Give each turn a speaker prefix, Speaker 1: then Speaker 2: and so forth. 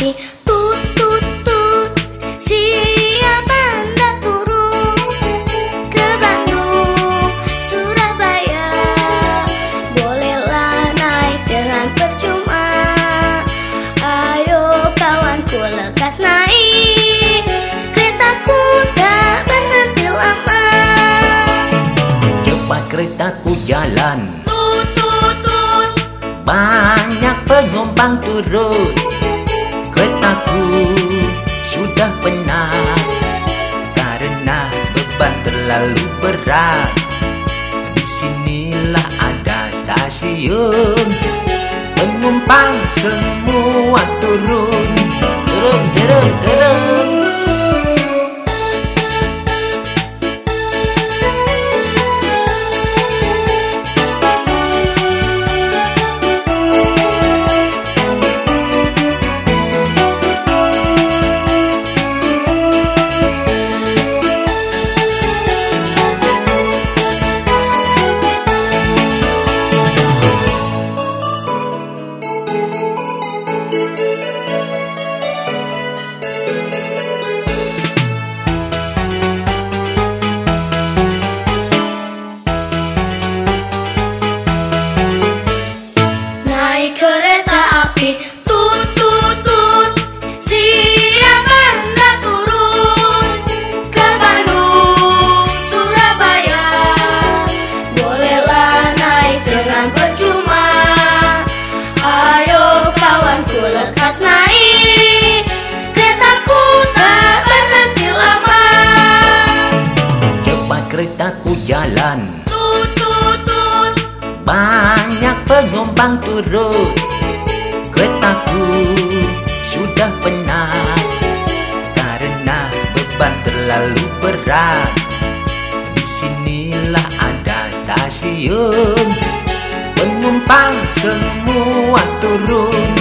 Speaker 1: kasih Tut tut tut. Siapa hendak turun Ke Bandung Surabaya? Bolehlah naik dengan percuma. Ayo kawanku lekas naik. Keretaku tak berhenti lama.
Speaker 2: Cepat keretaku jalan.
Speaker 1: Tut tut tut.
Speaker 2: Banyak penumpang turun terlalu berat. Di sinilah ada stasiun. Penumpang semua turun. Turun, turun, turun Penumpang turun. Keretaku sudah penat Karena beban terlalu berat. Di sinilah ada stasiun. Penumpang semua turun